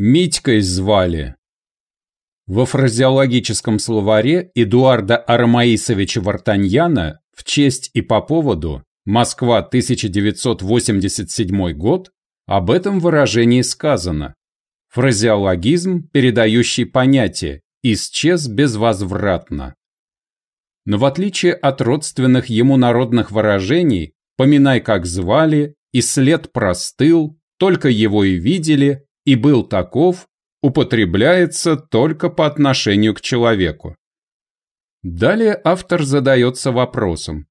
Митькой звали. Во фразеологическом словаре Эдуарда Арамаисовича Вартаньяна в честь и по поводу Москва 1987 год об этом выражении сказано. Фразеологизм, передающий понятие, исчез безвозвратно. Но в отличие от родственных ему народных выражений «поминай, как звали», «и след простыл», «только его и видели», «и был таков», употребляется только по отношению к человеку. Далее автор задается вопросом,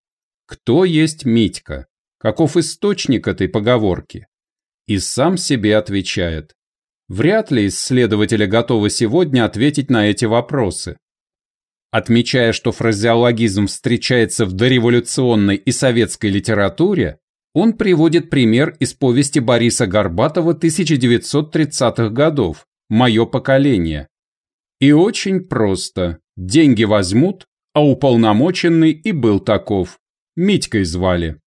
кто есть Митька, каков источник этой поговорки? И сам себе отвечает, вряд ли исследователи готовы сегодня ответить на эти вопросы. Отмечая, что фразеологизм встречается в дореволюционной и советской литературе, он приводит пример из повести Бориса Горбатова 1930-х годов «Мое поколение». И очень просто. Деньги возьмут, а уполномоченный и был таков. Митькой звали.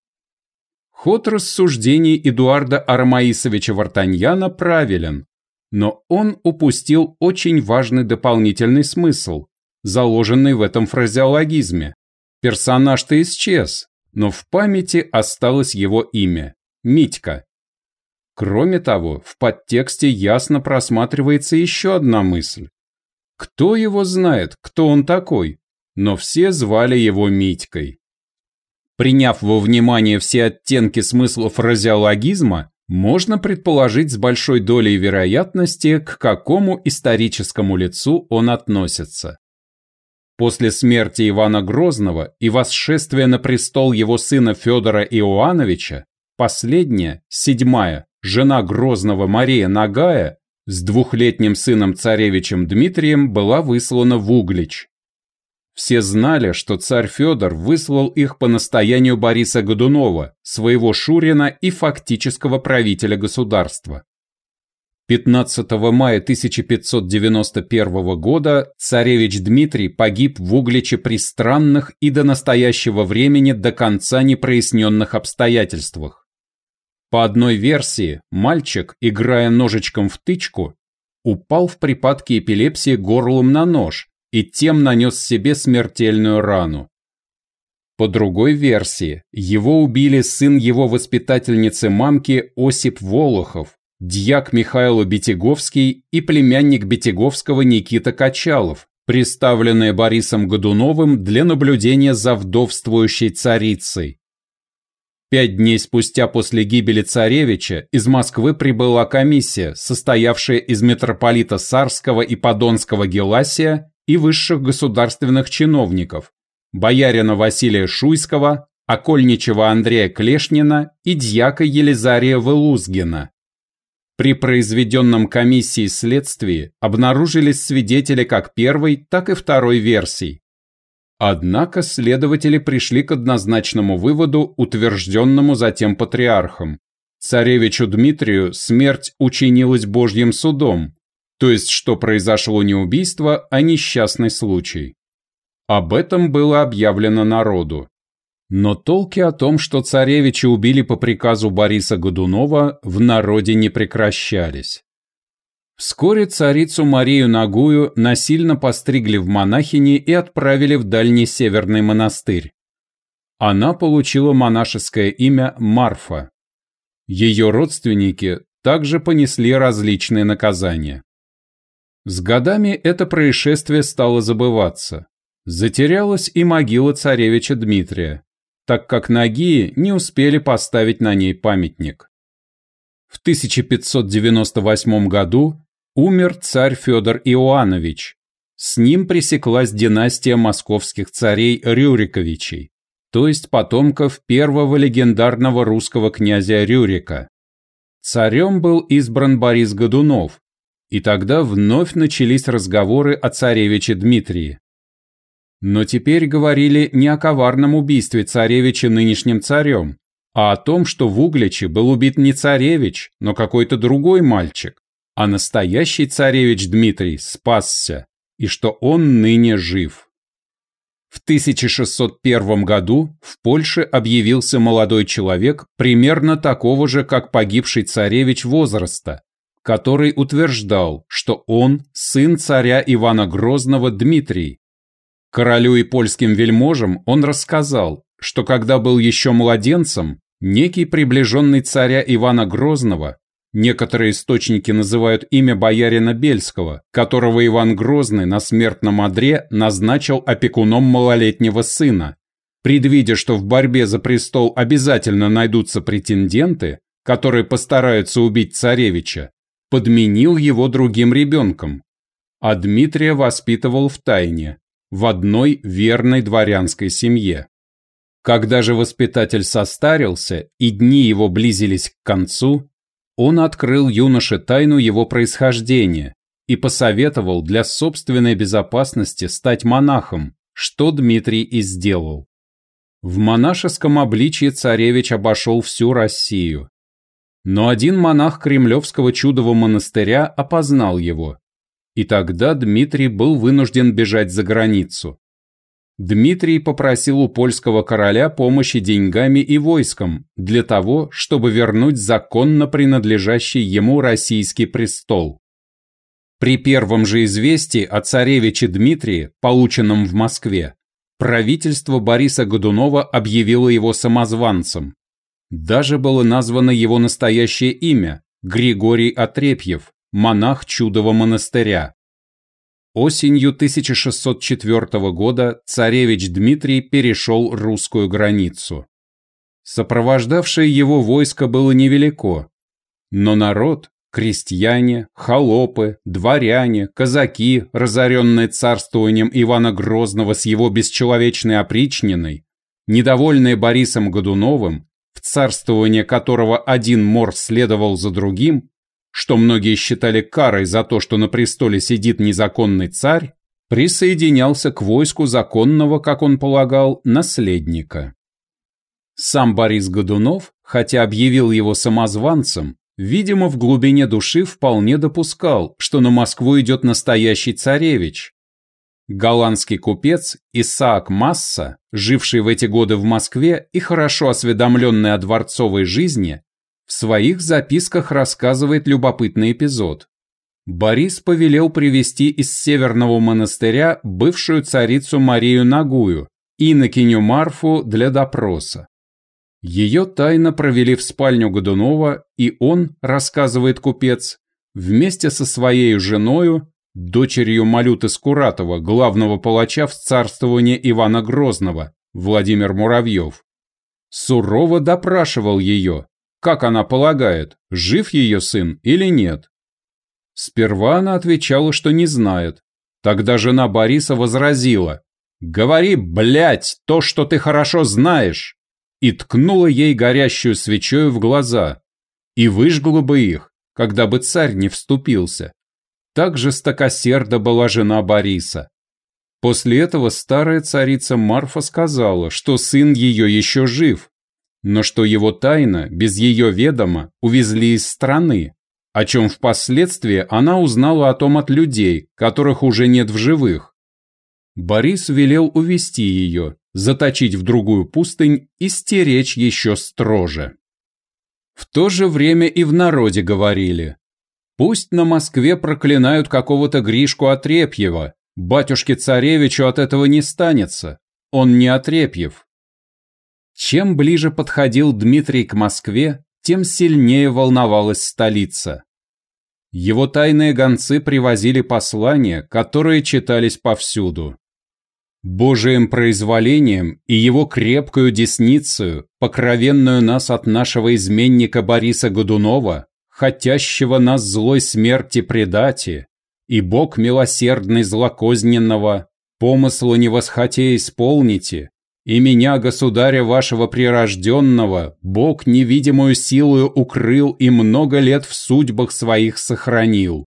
Ход рассуждений Эдуарда Арамаисовича Вартаньяна правилен, но он упустил очень важный дополнительный смысл, заложенный в этом фразеологизме. Персонаж-то исчез, но в памяти осталось его имя – Митька. Кроме того, в подтексте ясно просматривается еще одна мысль. Кто его знает, кто он такой, но все звали его Митькой. Приняв во внимание все оттенки смысла фразеологизма, можно предположить с большой долей вероятности, к какому историческому лицу он относится. После смерти Ивана Грозного и восшествия на престол его сына Федора Иоановича, последняя, седьмая, жена Грозного Мария Нагая, с двухлетним сыном царевичем Дмитрием была выслана в Углич. Все знали, что царь Федор выслал их по настоянию Бориса Годунова, своего шурина и фактического правителя государства. 15 мая 1591 года царевич Дмитрий погиб в Угличе при странных и до настоящего времени до конца непроясненных обстоятельствах. По одной версии, мальчик, играя ножичком в тычку, упал в припадке эпилепсии горлом на нож и тем нанес себе смертельную рану. По другой версии, его убили сын его воспитательницы мамки Осип Волохов, дьяк Михаил Бетеговский и племянник Бетеговского Никита Качалов, представленные Борисом Годуновым для наблюдения за вдовствующей царицей. Пять дней спустя после гибели царевича из Москвы прибыла комиссия, состоявшая из митрополита Сарского и Подонского Геласия и высших государственных чиновников, боярина Василия Шуйского, окольничего Андрея Клешнина и дьяка Елизария Велузгина. При произведенном комиссии следствии обнаружились свидетели как первой, так и второй версий. Однако следователи пришли к однозначному выводу, утвержденному затем патриархом. Царевичу Дмитрию смерть учинилась Божьим судом, то есть что произошло не убийство, а несчастный случай. Об этом было объявлено народу. Но толки о том, что царевича убили по приказу Бориса Годунова, в народе не прекращались. Вскоре царицу Марию Нагую насильно постригли в монахини и отправили в дальний северный монастырь. Она получила монашеское имя Марфа. Ее родственники также понесли различные наказания. С годами это происшествие стало забываться. Затерялась и могила царевича Дмитрия так как Нагии не успели поставить на ней памятник. В 1598 году умер царь Федор Иоанович. С ним пресеклась династия московских царей Рюриковичей, то есть потомков первого легендарного русского князя Рюрика. Царем был избран Борис Годунов, и тогда вновь начались разговоры о царевиче Дмитрии. Но теперь говорили не о коварном убийстве царевича нынешним царем, а о том, что в Угличе был убит не царевич, но какой-то другой мальчик, а настоящий царевич Дмитрий спасся, и что он ныне жив. В 1601 году в Польше объявился молодой человек примерно такого же, как погибший царевич возраста, который утверждал, что он сын царя Ивана Грозного Дмитрий. Королю и польским вельможам он рассказал, что когда был еще младенцем, некий приближенный царя Ивана Грозного, некоторые источники называют имя боярина Бельского, которого Иван Грозный на смертном одре назначил опекуном малолетнего сына, предвидя, что в борьбе за престол обязательно найдутся претенденты, которые постараются убить царевича, подменил его другим ребенком, а Дмитрия воспитывал в тайне, в одной верной дворянской семье. Когда же воспитатель состарился и дни его близились к концу, он открыл юноше тайну его происхождения и посоветовал для собственной безопасности стать монахом, что Дмитрий и сделал. В монашеском обличье царевич обошел всю Россию. Но один монах Кремлевского чудового монастыря опознал его, и тогда Дмитрий был вынужден бежать за границу. Дмитрий попросил у польского короля помощи деньгами и войском для того, чтобы вернуть законно принадлежащий ему российский престол. При первом же известии о царевиче Дмитрии, полученном в Москве, правительство Бориса Годунова объявило его самозванцем. Даже было названо его настоящее имя – Григорий Отрепьев, монах Чудова монастыря. Осенью 1604 года царевич Дмитрий перешел русскую границу. Сопровождавшее его войско было невелико, но народ, Крестьяне, холопы, дворяне, казаки, разоренные царствованием Ивана Грозного с его бесчеловечной опричниной, недовольные Борисом Годуновым, в царствование которого один мор следовал за другим, что многие считали карой за то, что на престоле сидит незаконный царь, присоединялся к войску законного, как он полагал, наследника. Сам Борис Годунов, хотя объявил его самозванцем, видимо, в глубине души вполне допускал, что на Москву идет настоящий царевич. Голландский купец Исаак Масса, живший в эти годы в Москве и хорошо осведомленный о дворцовой жизни, в своих записках рассказывает любопытный эпизод. Борис повелел привести из Северного монастыря бывшую царицу Марию Нагую, инокиню Марфу для допроса. Ее тайно провели в спальню Годунова, и он, рассказывает купец, вместе со своей женою, дочерью Малюты Скуратова, главного палача в царствовании Ивана Грозного, Владимир Муравьев, сурово допрашивал ее, как она полагает, жив ее сын или нет. Сперва она отвечала, что не знает. Тогда жена Бориса возразила, «Говори, блядь, то, что ты хорошо знаешь!» и ткнула ей горящую свечою в глаза, и выжгла бы их, когда бы царь не вступился. Так жестокосерда была жена Бориса. После этого старая царица Марфа сказала, что сын ее еще жив, но что его тайно, без ее ведома, увезли из страны, о чем впоследствии она узнала о том от людей, которых уже нет в живых. Борис велел увести ее, заточить в другую пустынь и стеречь еще строже. В то же время и в народе говорили, пусть на Москве проклинают какого-то Гришку Отрепьева, батюшке-царевичу от этого не станется, он не Отрепьев. Чем ближе подходил Дмитрий к Москве, тем сильнее волновалась столица. Его тайные гонцы привозили послания, которые читались повсюду. Божиим произволением и его крепкую десницею, покровенную нас от нашего изменника Бориса Годунова, хотящего нас злой смерти предати, и Бог милосердный злокозненного, помысла не восхоте исполните, и меня, государя вашего прирожденного, Бог невидимую силою укрыл и много лет в судьбах своих сохранил.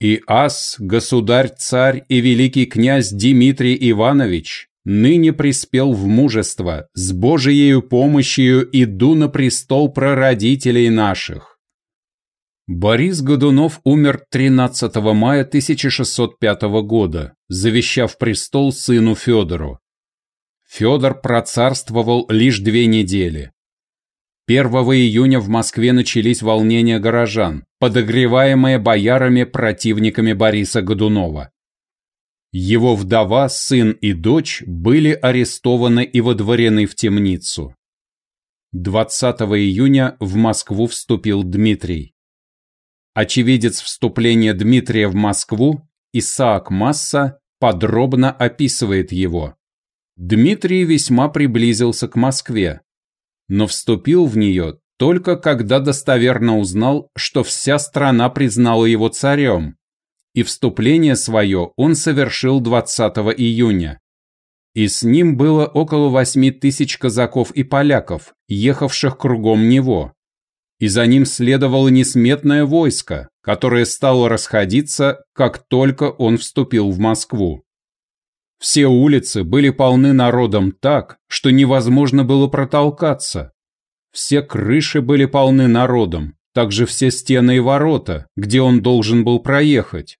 И ас, государь-царь и великий князь Дмитрий Иванович, ныне приспел в мужество, с Божией помощью иду на престол прародителей наших. Борис Годунов умер 13 мая 1605 года, завещав престол сыну Федору. Федор процарствовал лишь две недели. 1 июня в Москве начались волнения горожан, подогреваемые боярами-противниками Бориса Годунова. Его вдова, сын и дочь были арестованы и водворены в темницу. 20 июня в Москву вступил Дмитрий. Очевидец вступления Дмитрия в Москву, Исаак Масса, подробно описывает его. Дмитрий весьма приблизился к Москве, но вступил в нее только когда достоверно узнал, что вся страна признала его царем, и вступление свое он совершил 20 июня. И с ним было около восьми тысяч казаков и поляков, ехавших кругом него. И за ним следовало несметное войско, которое стало расходиться, как только он вступил в Москву. Все улицы были полны народом так, что невозможно было протолкаться. Все крыши были полны народом, также все стены и ворота, где он должен был проехать.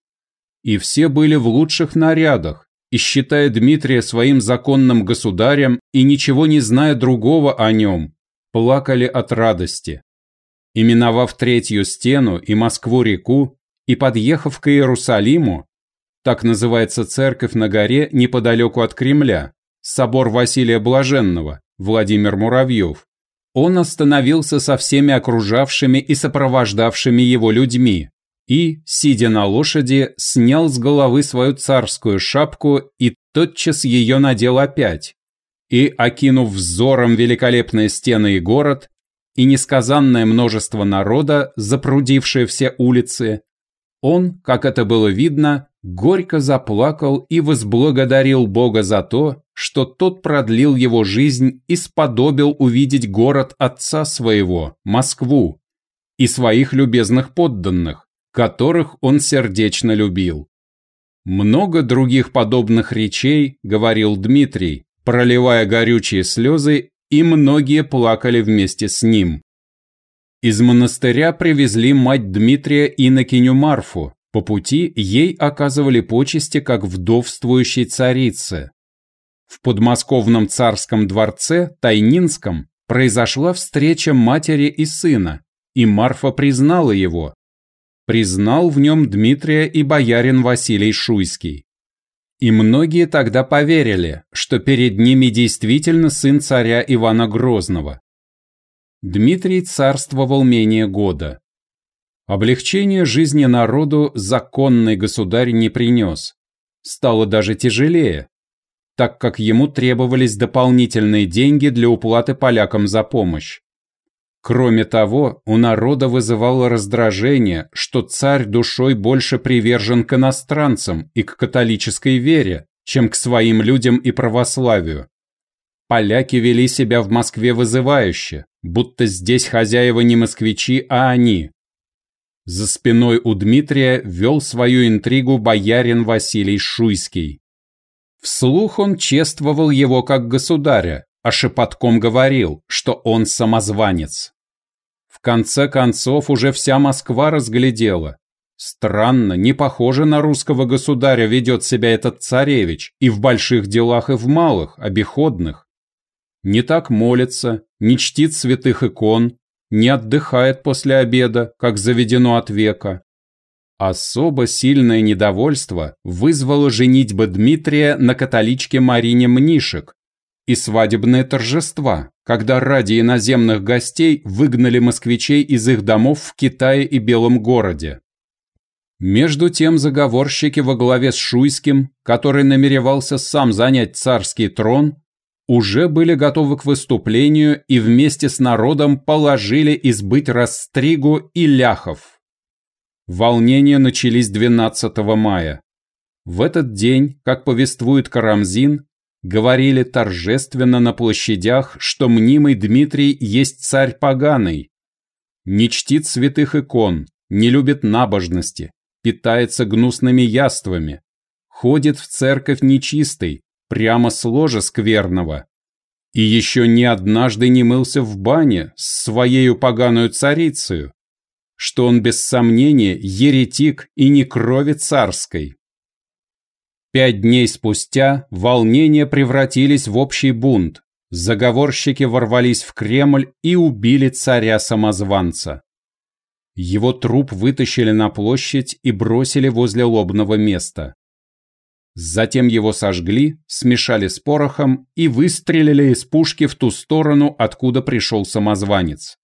И все были в лучших нарядах, и считая Дмитрия своим законным государем и ничего не зная другого о нем, плакали от радости. Именовав третью стену и Москву-реку, и подъехав к Иерусалиму, так называется церковь на горе неподалеку от Кремля, собор Василия Блаженного, Владимир Муравьев, он остановился со всеми окружавшими и сопровождавшими его людьми и, сидя на лошади, снял с головы свою царскую шапку и тотчас ее надел опять. И, окинув взором великолепные стены и город, и несказанное множество народа, запрудившее все улицы, он, как это было видно, горько заплакал и возблагодарил Бога за то, что тот продлил его жизнь и сподобил увидеть город отца своего, Москву, и своих любезных подданных, которых он сердечно любил. Много других подобных речей говорил Дмитрий, проливая горючие слезы, и многие плакали вместе с ним. Из монастыря привезли мать Дмитрия Инокиню Марфу, по пути ей оказывали почести как вдовствующей царице. В подмосковном царском дворце Тайнинском произошла встреча матери и сына, и Марфа признала его. Признал в нем Дмитрия и боярин Василий Шуйский. И многие тогда поверили, что перед ними действительно сын царя Ивана Грозного. Дмитрий царствовал менее года. Облегчение жизни народу законный государь не принес. Стало даже тяжелее, так как ему требовались дополнительные деньги для уплаты полякам за помощь. Кроме того, у народа вызывало раздражение, что царь душой больше привержен к иностранцам и к католической вере, чем к своим людям и православию. Поляки вели себя в Москве вызывающе, будто здесь хозяева не москвичи, а они, за спиной у Дмитрия вел свою интригу боярин Василий Шуйский. Вслух он чествовал его как государя, а шепотком говорил, что он самозванец. В конце концов уже вся Москва разглядела. Странно, не похоже на русского государя ведет себя этот царевич и в больших делах, и в малых, обиходных. Не так молится, не чтит святых икон, не отдыхает после обеда, как заведено от века. Особо сильное недовольство вызвало женитьба Дмитрия на католичке Марине Мнишек и свадебные торжества, когда ради иноземных гостей выгнали москвичей из их домов в Китае и Белом городе. Между тем заговорщики во главе с Шуйским, который намеревался сам занять царский трон, уже были готовы к выступлению и вместе с народом положили избыть Растригу и Ляхов. Волнения начались 12 мая. В этот день, как повествует Карамзин, говорили торжественно на площадях, что мнимый Дмитрий есть царь поганый, не чтит святых икон, не любит набожности, питается гнусными яствами, ходит в церковь нечистый, прямо с ложа скверного. И еще ни однажды не мылся в бане с своею поганую царицею, что он без сомнения еретик и не крови царской. Пять дней спустя волнения превратились в общий бунт, заговорщики ворвались в Кремль и убили царя-самозванца. Его труп вытащили на площадь и бросили возле лобного места. Затем его сожгли, смешали с порохом и выстрелили из пушки в ту сторону, откуда пришел самозванец.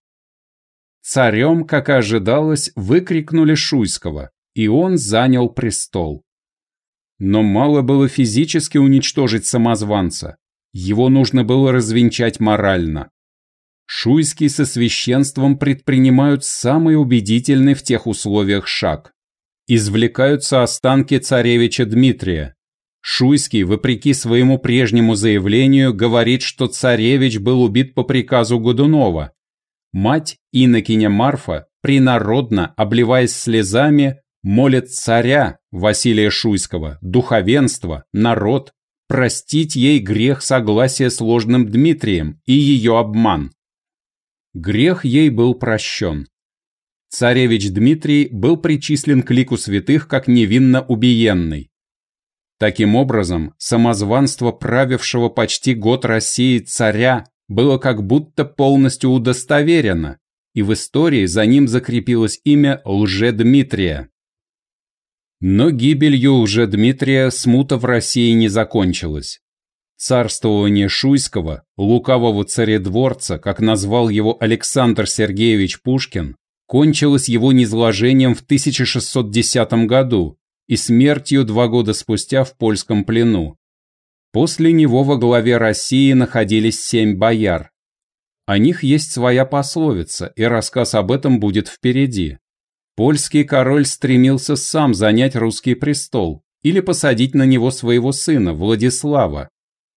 Царем, как и ожидалось, выкрикнули Шуйского, и он занял престол. Но мало было физически уничтожить самозванца. Его нужно было развенчать морально. Шуйский со священством предпринимают самый убедительный в тех условиях шаг. Извлекаются останки царевича Дмитрия, Шуйский, вопреки своему прежнему заявлению, говорит, что царевич был убит по приказу Годунова. Мать, инокиня Марфа, принародно, обливаясь слезами, молит царя Василия Шуйского, духовенство, народ, простить ей грех согласия с ложным Дмитрием и ее обман. Грех ей был прощен. Царевич Дмитрий был причислен к лику святых как невинно убиенный. Таким образом, самозванство правившего почти год России царя было как будто полностью удостоверено, и в истории за ним закрепилось имя Лже-Дмитрия. Но гибелью Лже-Дмитрия смута в России не закончилась. Царствование Шуйского, лукавого царедворца, как назвал его Александр Сергеевич Пушкин, кончилось его низложением в 1610 году, и смертью два года спустя в польском плену. После него во главе России находились семь бояр. О них есть своя пословица, и рассказ об этом будет впереди. Польский король стремился сам занять русский престол или посадить на него своего сына, Владислава.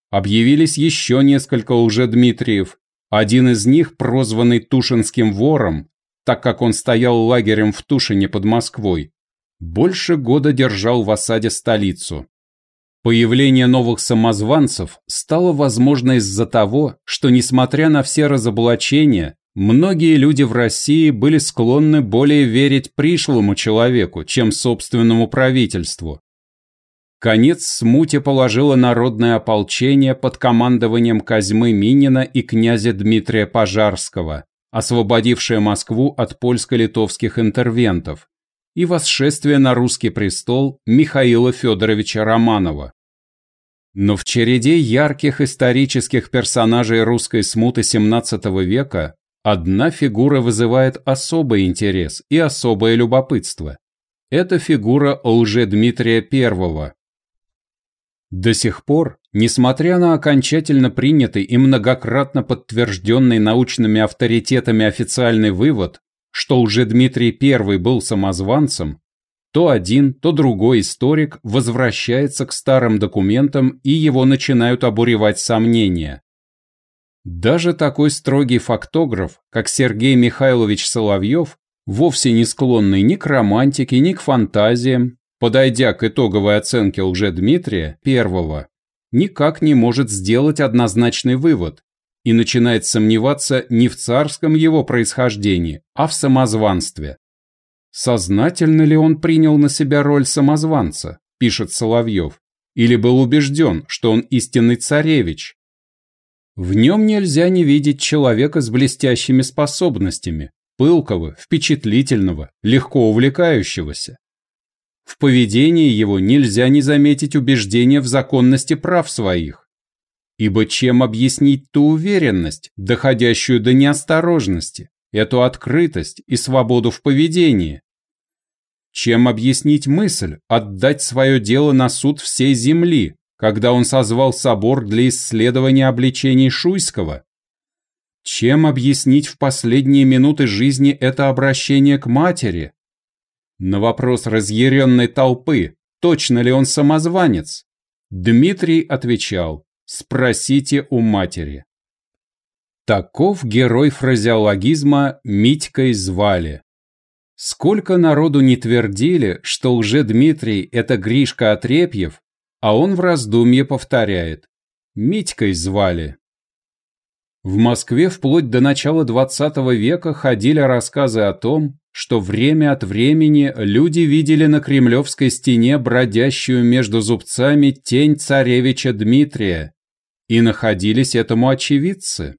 Объявились еще несколько лже-Дмитриев, один из них, прозванный Тушинским вором, так как он стоял лагерем в Тушине под Москвой, больше года держал в осаде столицу. Появление новых самозванцев стало возможно из-за того, что, несмотря на все разоблачения, многие люди в России были склонны более верить пришлому человеку, чем собственному правительству. Конец смуте положило народное ополчение под командованием Козьмы Минина и князя Дмитрия Пожарского, освободившее Москву от польско-литовских интервентов, и восшествие на русский престол Михаила Федоровича Романова. Но в череде ярких исторических персонажей русской смуты XVII века одна фигура вызывает особый интерес и особое любопытство. Это фигура лже-Дмитрия I. До сих пор, несмотря на окончательно принятый и многократно подтвержденный научными авторитетами официальный вывод, что уже Дмитрий I был самозванцем, то один, то другой историк возвращается к старым документам и его начинают обуревать сомнения. Даже такой строгий фактограф, как Сергей Михайлович Соловьев, вовсе не склонный ни к романтике, ни к фантазиям, подойдя к итоговой оценке лже-Дмитрия I, никак не может сделать однозначный вывод, и начинает сомневаться не в царском его происхождении, а в самозванстве. Сознательно ли он принял на себя роль самозванца, пишет Соловьев, или был убежден, что он истинный царевич? В нем нельзя не видеть человека с блестящими способностями, пылкого, впечатлительного, легко увлекающегося. В поведении его нельзя не заметить убеждения в законности прав своих. Ибо чем объяснить ту уверенность, доходящую до неосторожности, эту открытость и свободу в поведении? Чем объяснить мысль отдать свое дело на суд всей земли, когда он созвал собор для исследования обличений Шуйского? Чем объяснить в последние минуты жизни это обращение к матери? На вопрос разъяренной толпы, точно ли он самозванец, Дмитрий отвечал, Спросите у матери. Таков герой фразеологизма Митькой звали. Сколько народу не твердили, что уже Дмитрий – это Гришка Отрепьев, а он в раздумье повторяет. Митькой звали. В Москве вплоть до начала XX века ходили рассказы о том, что время от времени люди видели на кремлевской стене бродящую между зубцами тень царевича Дмитрия и находились этому очевидцы.